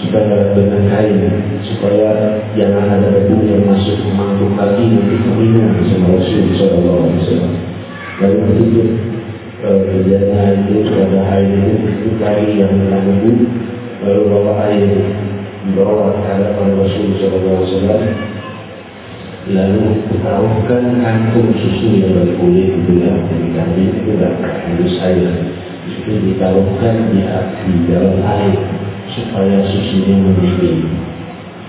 supaya dengan kain supaya jangan ada debu yang masuk ke mangkuk kaki nanti keminum sama Rasul Sallallahu Alaihi Wasallam. Lalu begitu kejadian itu pada air itu itu kain yang debu lalu bawa air dibawa ke hadapan Rasul Sallallahu Alaihi Wasallam. Lalu taruhkan kantung susu yang berkulit itu yang kami itu dah harus air itu ditaruhkan di, di dalam air supaya susunya mendidih.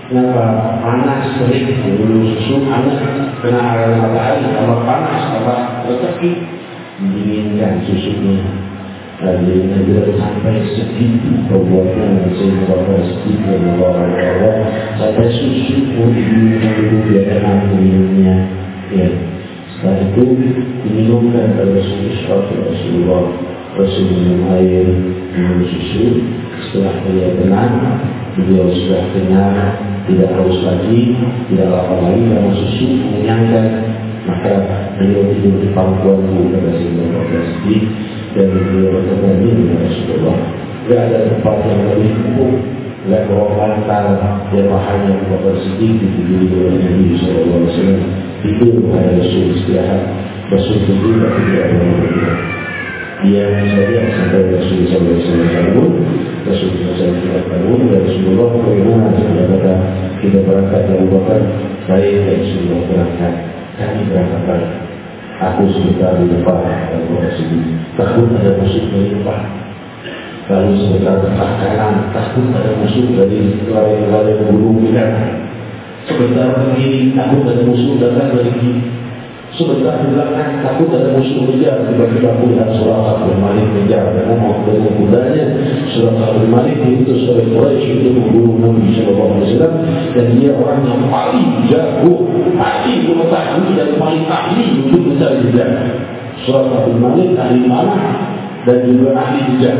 Kenapa panas terik dulu susu panas kena air matahari tambah panas tambah tetapi dinginkan susunya. Jadi negara sampai segitu perbuatan yang saya bawa segitu bawa sampai susu pun dulu biar enak minumnya. Ya. Setelah itu diminumkan oleh Rasulullah Rasul minum air minum susu. Setelah dia tenang beliau sudah kenyang tidak haus lagi tidak lapar lagi karena susu mengenyangkan maka beliau tidur di pangkuan pada sehingga berkasi dan beliau berkata ini dengan Rasulullah tidak ada tempat yang lebih empuk tidak bawa yang bahannya kepada sedikit di diri oleh Nabi SAW itu pada Rasul istirahat. Rasul itu tidak ada yang saja sampai Rasulullah SAW Rasulullah SAW dan Rasulullah bagaimana sudah kata kita berangkat dari Bakar baik dan Rasulullah berangkat. Kami berangkat aku sebentar di depan dan takut ada musuh dari depan. Lalu sebentar depan kanan. Takut ada musuh dari lari-lari gunung kita. Sebentar begini takut ada musuh datang dari kiri Sebentar di belakang takut ada musuh mengejar Tiba-tiba melihat surah Abdul Malik mengejar Dan mau dengan kudanya Surah Abdul Malik itu oleh Quraisy untuk membunuh Nabi SAW Dan dia orang yang paling jago Ahli mengetahui dan paling ahli untuk mencari jejak Surah Abdul Malik ahli mana? Dan juga ahli jejak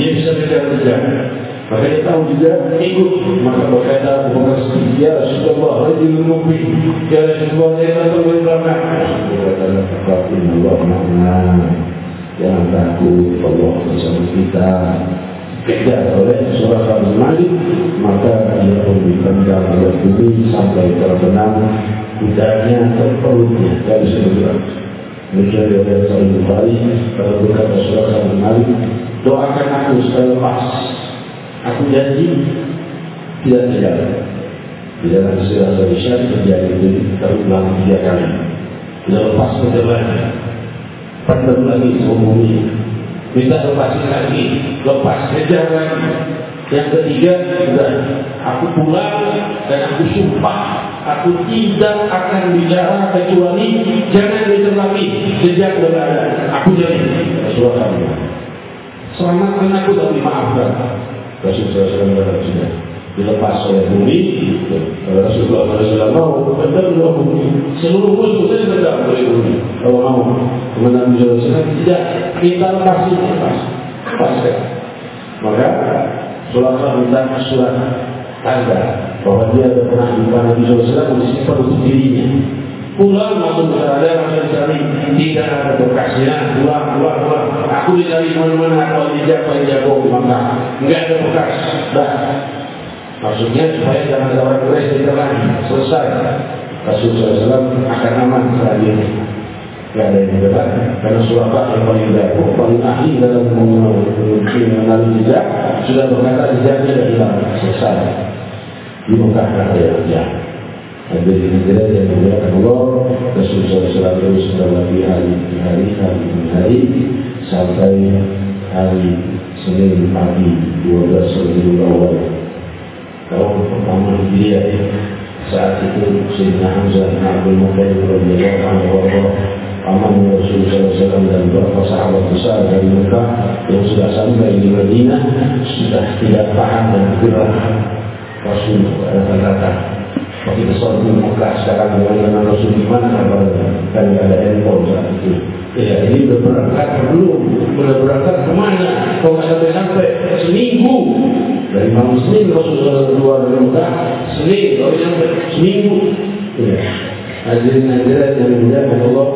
Dia bisa mencari jejak Dia tahu juga ikut Maka berkata Bukan Ya Rasulullah Rajul Mubi Ya Rasulullah Saya tak tahu Dia kata Fatin Allah Makna Jangan takut Allah bersama kita Tidak oleh surah Al-Malik Maka dia dipendam oleh bumi Sampai terbenam Kudanya terperutnya Dari sebelah Menjadi oleh Bukhari Kalau berkata surah Al-Malik Doakan aku sekali lepas Aku janji tidak terjadi. Di dalam surah Al-Isyan terjadi itu terulang tiga kali. Tidak lepas perjalanan. Pandang lagi bumi. Minta lepas lagi. Lepas kejar lagi. Yang ketiga, sudah aku pulang dan aku sumpah aku tidak akan bicara kecuali jangan diterbagi sejak berada. Aku jadi Selamatkan aku dan dimaafkan. Rasulullah SAW sudah dilepas oleh bumi Rasulullah SAW mau benar-benar bumi. Seluruh musuh saya benar oleh bumi. Kalau mau kemenangan Rasulullah SAW tidak kita lepasi lepas. Lepaskan maka Rasulullah minta surat tanda bahwa dia pernah jumpa Nabi SAW disimpan untuk dirinya pulang masuk ke ada masuk cari tidak ada bekasnya pulang pulang pulang aku dicari mana-mana kalau tidak paling jago maka enggak ada bekas. Dah. Maksudnya supaya jangan ada orang beres di lagi selesai. Rasulullah SAW akan aman setelah ini tidak ada yang berbeda karena sulafah yang paling jago paling ahli dalam mengenali jejak sudah berkata jejaknya sudah hilang. Selesai. Di Mekah ada yang jago Jadi hijrah yang dimuliakan Allah Rasulullah SAW sudah lagi hari hari hari hari sampai hari Senin pagi 12 Rabiul Awal tahun pertama dia saat itu Sayyidina Hamzah Abdul Muttalib radhiyallahu anhu Aman Rasulullah SAW dan beberapa sahabat besar dari Mekah yang sudah sampai di Madinah sudah tidak paham dan gerak. Rasul kata-kata Seperti besar di Mekah sekarang dengan nama Rasul di mana dan ada handphone saat itu. Ya, ini berangkat belum? Sudah berangkat kemana? Kalau nggak sampai sampai seminggu dari malam Senin Rasulullah keluar dari Mekah. Senin, kalau sampai seminggu. Ya. Hadirin hadirat yang dimuliakan Allah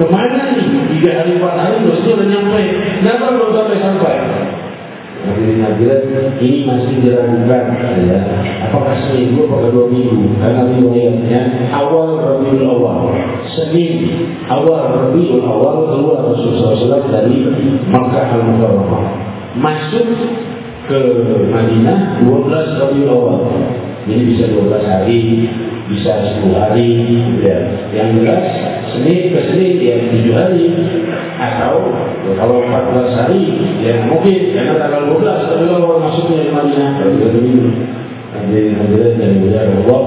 Kemana nih? Tiga hari, empat hari Rasulullah sudah nyampe Kenapa belum sampai Hadirin hadirat ini masih diragukan ya. Apakah seminggu atau dua minggu? Karena riwayatnya awal Rabiul Awal. Senin awal Rabiul Awal keluar Rasulullah SAW dari Makkah Al-Mukarramah. Masuk ke Madinah 12 Rabiul Awal. Jadi bisa 12 hari Bisa 10 hari ya. Yang jelas Senin ke Senin ya 7 hari. Atau kalau 14 hari ya mungkin. Karena tanggal 12 tapi kalau masuknya di Madinah kalau tidak begitu nanti hadirin dan mulia Allah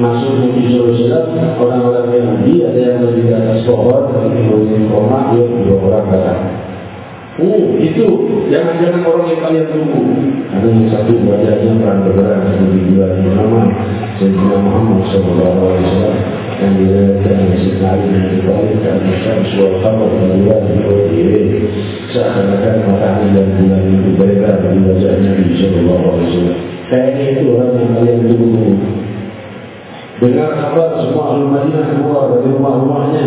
masuk di Jerusalem orang-orang yang di ada yang lebih di atas pohon yang lebih di koma dia dua orang datang. Uh itu. Jangan-jangan orang yang kalian tunggu. Ada yang satu wajahnya perang bergerak seperti dua nama Sayyidina Muhammad Sallallahu Alaihi Wasallam yang diriwayatkan oleh Sayyidina Ali bin Abi Thalib dan Syams wal Qamar dan riwayat diriwayat seakan-akan matahari dan bulan itu beredar di wajah Nabi Sallallahu Alaihi Wasallam. Kayaknya itu orang yang kalian tunggu Dengar kabar semua ahli Madinah keluar dari rumah-rumahnya.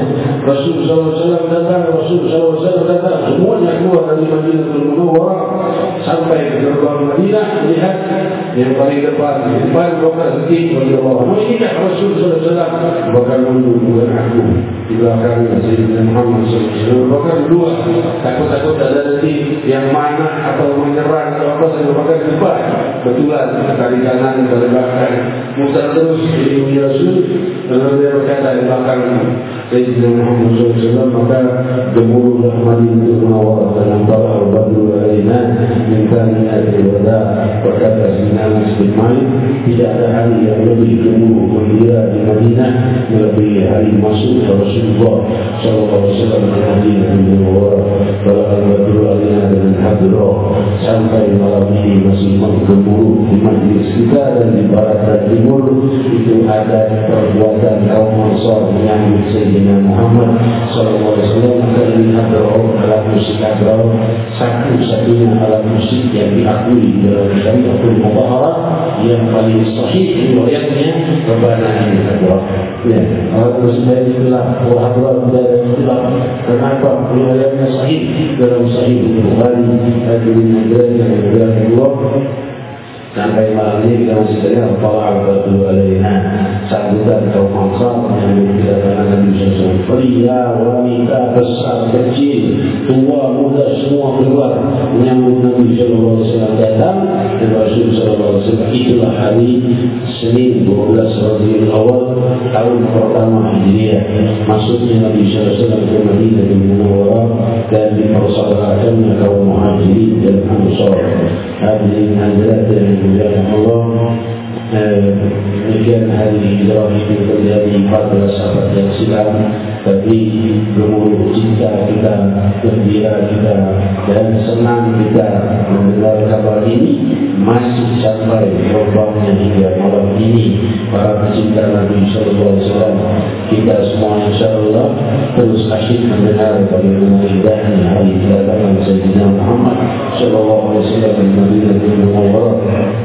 Rasul SAW datang, Rasul SAW datang. Semuanya keluar dari Madinah ke Munawwarah sampai ke gerbang Madinah melihat yang paling depan di depan Bakar Siddiq radhiyallahu anhu. Ini Rasul SAW bakal mundur bukan aku di belakang Sayyidina Muhammad SAW. Bakar dua takut-takut ada nanti yang mana atau menyerang atau apa saya bakar depan. Betulan dari kanan dari belakang mutar terus di Rasul Lalu dia berkata di belakang Sayyidina Muhammad SAW Maka gemuruhlah Madinah Munawar Dan Bapak Badul Alaina Minta niat berwada Berkata bin Malik Tidak ada hari yang lebih gemuruh Mengira di Madinah Melebihi hari masuk Rasulullah SAW Di Madinah Munawar Bapak Badul Alaina dengan Hadroh Sampai malam ini masih menggemuruh Di majlis kita dan di barat dan timur Adat perbuatan kaum Ansar menyambut Sayyidina Muhammad sallallahu alaihi wasallam maka lihat bahwa alat musik adalah satu-satunya alat musik yang diakui dalam syariatul mubahara yang paling sahih riwayatnya kepada ini adalah ya alat musik itulah wahab dari itulah kenapa riwayatnya sahih dalam sahih Bukhari hadis yang kedua sampai malam ini kita masih Tawa Abdul Alaina sambutan kaum Ansar yang kedatangan Nabi Sallallahu Pria, wanita, besar, kecil, tua, muda semua keluar. Menyambut Nabi Sallallahu Alaihi datang dan Rasul Sallallahu Alaihi itulah hari Senin 12 Rabiul Awal tahun pertama Hijriah. Maksudnya Nabi Sallallahu Alaihi Wasallam ke Madinah di Munawwarah dan dipersaudarakannya kaum Muhajirin dan Ansar. Hadirin hadirat yang Allah demikian hari hijrah itu terjadi 14 sahabat yang silam tapi gemuruh cinta kita gembira kita dan senang kita mendengar kabar ini masih sampai lubangnya hingga malam ini. Para pecinta Nabi Wasallam kita semua insya Allah terus asyik mendengar bagaimana indahnya hari kedatangan Sayyidina Muhammad Sallallahu Alaihi Wasallam di Madinah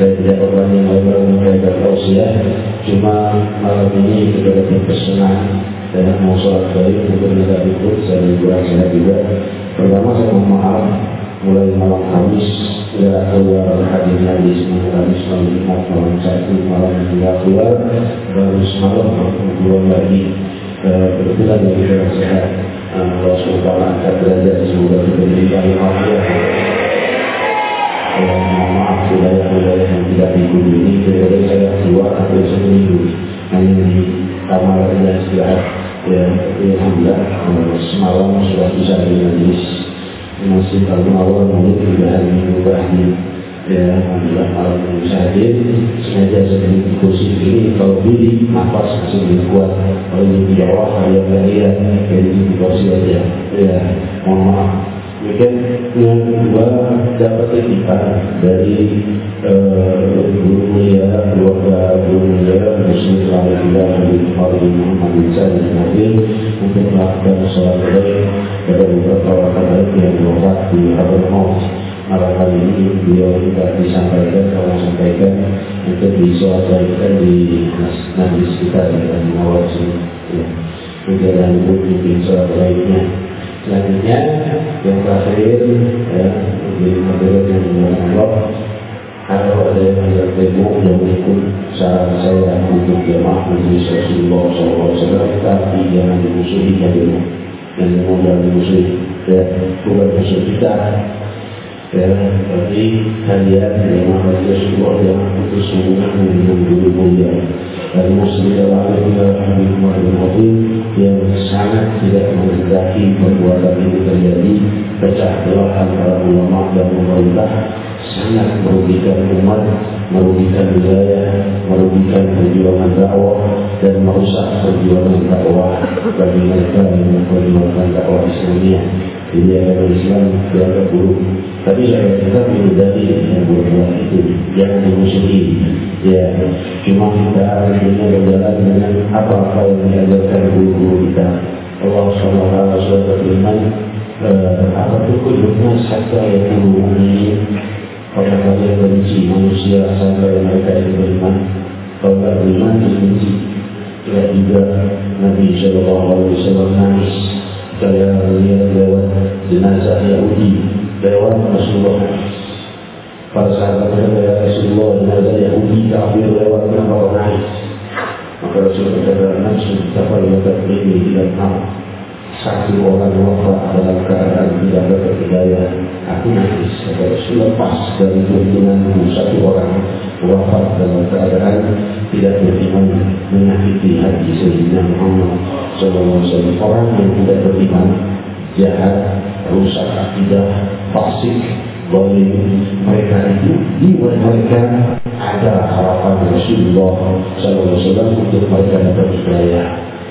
saya tidak yang lain mereka tausiah cuma malam ini kita dapat pesanan dan mau sholat baik untuk tidak ikut saya juga saya juga. Pertama saya mohon maaf. Mulai malam Kamis tidak keluar hadir Nabi Ismail Kamis malam Jumat malam Sabtu malam tidak keluar. Baru semalam dua lagi. Kebetulan bagi saya sehat Allah SWT angkat derajat semoga kita diberi kalimat maaf wilayah-wilayah yang tidak dikunjungi kecuali saya keluar atau seminggu hanya di kamar dan istirahat ya alhamdulillah semalam sudah bisa di majlis masih tahun awal mungkin tiga hari minggu terakhir ya alhamdulillah malam ini hadir sengaja saya di kursi ini kalau diri nafas masih lebih kuat kalau di bawah kalian kalian jadi di kursi aja ya mohon maaf Mungkin yang kedua dapat kita dari guru mulia keluarga guru mulia Muslim Nabi Muhammad Muhammad bin Sa'id bin Nabil untuk melakukan sholat baik pada beberapa waktu baik yang wafat di Habib Maut. Malam kali ini beliau tidak disampaikan, kalau sampaikan untuk disolatkan di najis kita dan mawar sini. Ya. Kemudian mungkin sholat baiknya Selanjutnya. Yang terakhir di model yang Allah kalau ada yang tidak temu yang ikut saran saya untuk jemaah Nabi Rasulullah SAW tapi jangan dimusuhi dulu dan jangan dimusuhi ya bukan musuh kita ya tapi kalian jemaah Nabi Rasulullah yang hubungan dengan guru mulia dan muslim dalam Habib Muhammad bin yang sangat tidak menghendaki perbuatan ini terjadi. Pecah belah antara ulama dan pemerintah sangat merugikan umat, merugikan wilayah, merugikan perjuangan dakwah dan merusak perjuangan dakwah bagi mereka yang memperjuangkan dakwah Islamiyah. Ini adalah Islam dianggap buruk. Tapi saya tetap menyadari yang buat itu jangan dimusuhi. Ya, cuma kita harus berjalan dengan apa-apa yang diajarkan guru-guru kita. Allah SWT berfirman, eh, apa itu kuduknya sakta yang guru Apakah kalian benci manusia sampai mereka itu beriman? Kalau tak beriman, benci. Tidak juga Nabi Wasallam nangis. Saya melihat lewat jenazah Yahudi lewat Rasulullah. Para sahabat berkata Rasulullah jenazah Yahudi kafir lewat kenapa nangis? Maka Rasulullah berkata nafsu betapa yang ini tidak tahu satu orang wafat dalam keadaan tidak hidayah aku nangis harus lepas dari tuntunanmu satu orang wafat dalam keadaan tidak beriman menyakiti hati Sayyidina Muhammad SAW orang yang tidak beriman jahat, rusak akidah, fasik boleh mereka itu di mereka ada harapan Rasulullah SAW untuk mereka hidayah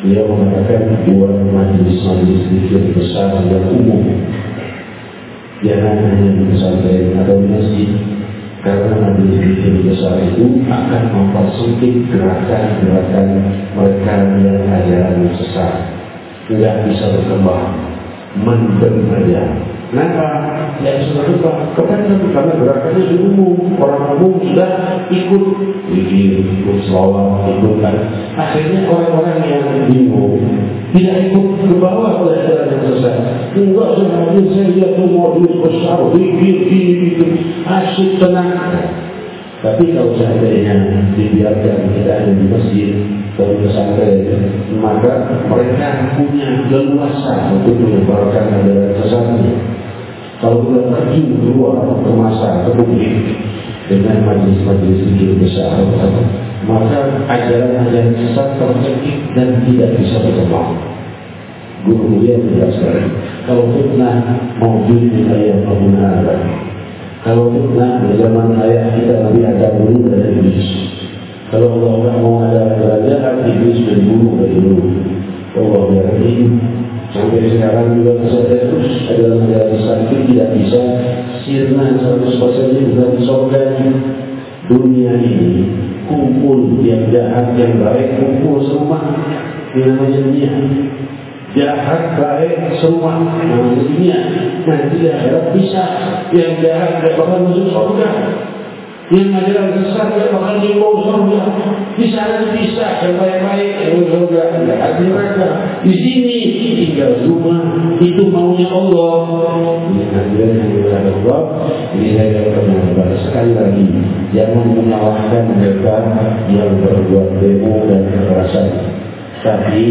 Dia mengatakan dua majlis-majlis zikir besar dan umum. Jangan hanya di pesantren atau masjid, karena majlis zikir besar itu akan mempersempit gerakan-gerakan mereka yang ajaran sesat. Tidak bisa berkembang, mendem Kenapa? Yang sudah lupa. Kepada karena gerakannya sudah umum. Orang umum sudah ikut Wikir, ikut selawat, ikut kan. Akhirnya orang-orang yang bingung tidak ikut ke bawah jalan yang sesat. Enggak saya saya lihat duit besar, wikir, ini, itu. Asyik tenang. Tapi kalau seandainya dibiarkan kita ada di masjid di pesantren, maka mereka punya leluasa untuk menyebarkan ajaran sesatnya. Kalau kita pergi keluar ke masa ke publik dengan majlis-majlis zikir besar, maka ajaran-ajaran sesat tercekik dan tidak bisa berkembang. Guru dia menjelaskan, kalau fitnah maujud di ayat pengguna Adam, kalau fitnah di zaman ayat kita Nabi Adam dulu dari Iblis, kalau Allah mau ada kerajaan, Iblis berburu dari dulu. Allah berarti Sampai sekarang juga saya terus adalah negara sakit tidak bisa sirna 100% bukan surga dunia ini kumpul yang jahat yang baik kumpul semua. Di namanya dunia. Jahat baik semua. Namanya dunia. Nanti akhirat bisa. Yang jahat tidak bakal masuk surga yang ajaran sesat yang bakal dibawa surga di sana bisa yang baik-baik. Yang surga ada neraka di sini tinggal rumah. Itu maunya Allah. Ini ajaran yang berada Allah ini saya akan menambah sekali lagi. Jangan menyalahkan mereka yang berbuat demo dan kekerasan. Tapi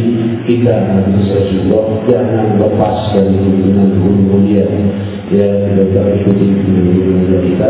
kita Nabi Rasulullah jangan lepas dari hubungan mulia yang kita ikuti hubungan kita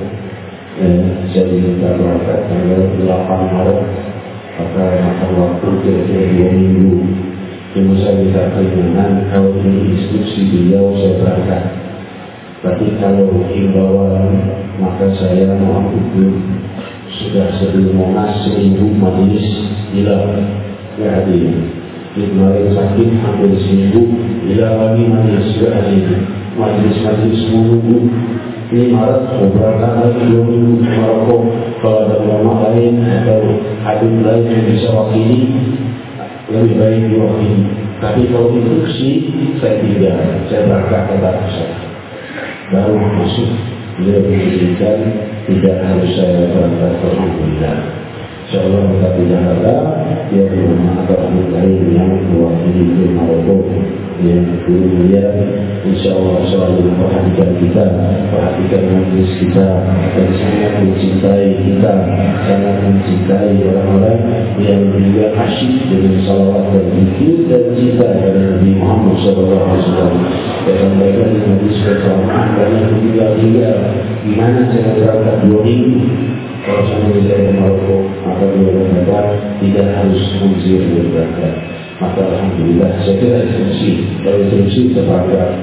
jadi kita berangkat tanggal 8 Maret maka makan waktu kira-kira dua minggu. Cuma saya minta keinginan kalau ini instruksi beliau saya berangkat. Tapi kalau himbauan maka saya mau itu sudah sebelum monas seminggu majlis hilang hadir Di kemarin sakit hampir seminggu hilang lagi majlis hadir Majlis-majlis menunggu ini Maret beberapa minggu di Maroko kalau ada ulama lain atau hadis lain yang bisa wakili lebih baik diwakili. Tapi kalau instruksi saya tidak saya berangkat ke saya baru masuk beliau mengizinkan tidak harus saya berangkat ke Alhamdulillah InsyaAllah kita tidak ada berumah atau lain yang mewakili di Maroko yang kemudian insya Allah selalu memperhatikan kita, perhatikan majlis kita dan sangat mencintai kita, sangat mencintai orang-orang yang juga asyik dengan salawat dan zikir dan cinta kepada Nabi Muhammad SAW. Dan sampaikan di majlis pertama banyak tinggal-tinggal gimana cara berangkat dua minggu kalau sampai saya ke Maroko maka dia berkata tidak harus mengusir berangkat Maka Alhamdulillah Saya kira instruksi Dari instruksi kepada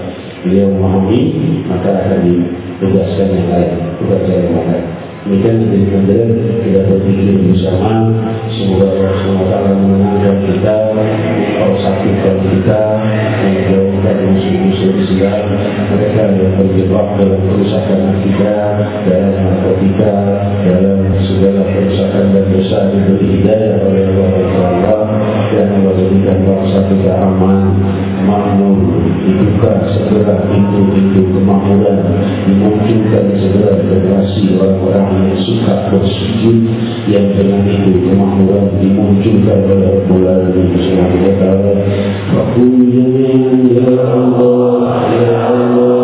Beliau memahami Maka akan ditugaskan yang lain Tugas yang lain. Demikian menjadi kandil Kita berpikir bersama. Semoga Allah SWT menangkan kita Kau sakitkan kita Yang menjauhkan musuh-musuh di Mereka yang berjebak dalam kerusakan kita Dalam narkotika Dalam segala kerusakan dan dosa Diberi hidayah oleh Allah SWT dan Allah jadikan bangsa kita aman, makmur, dibuka segera pintu-pintu kemakmuran, dimunculkan segera generasi orang-orang yang suka bersujud yang dengan itu kemakmuran dimunculkan oleh bulan ini semua kita tahu. Ya Allah, Ya Allah,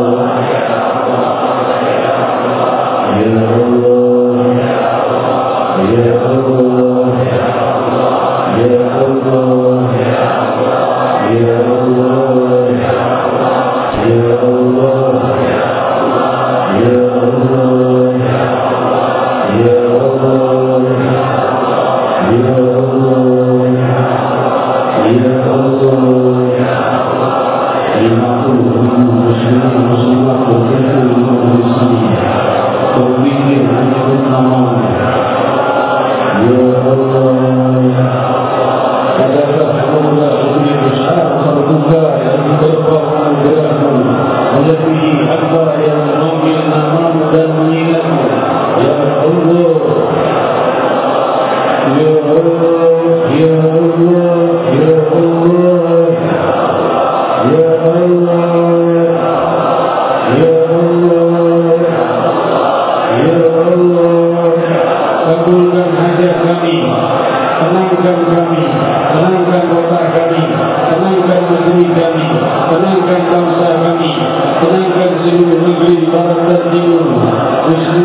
감사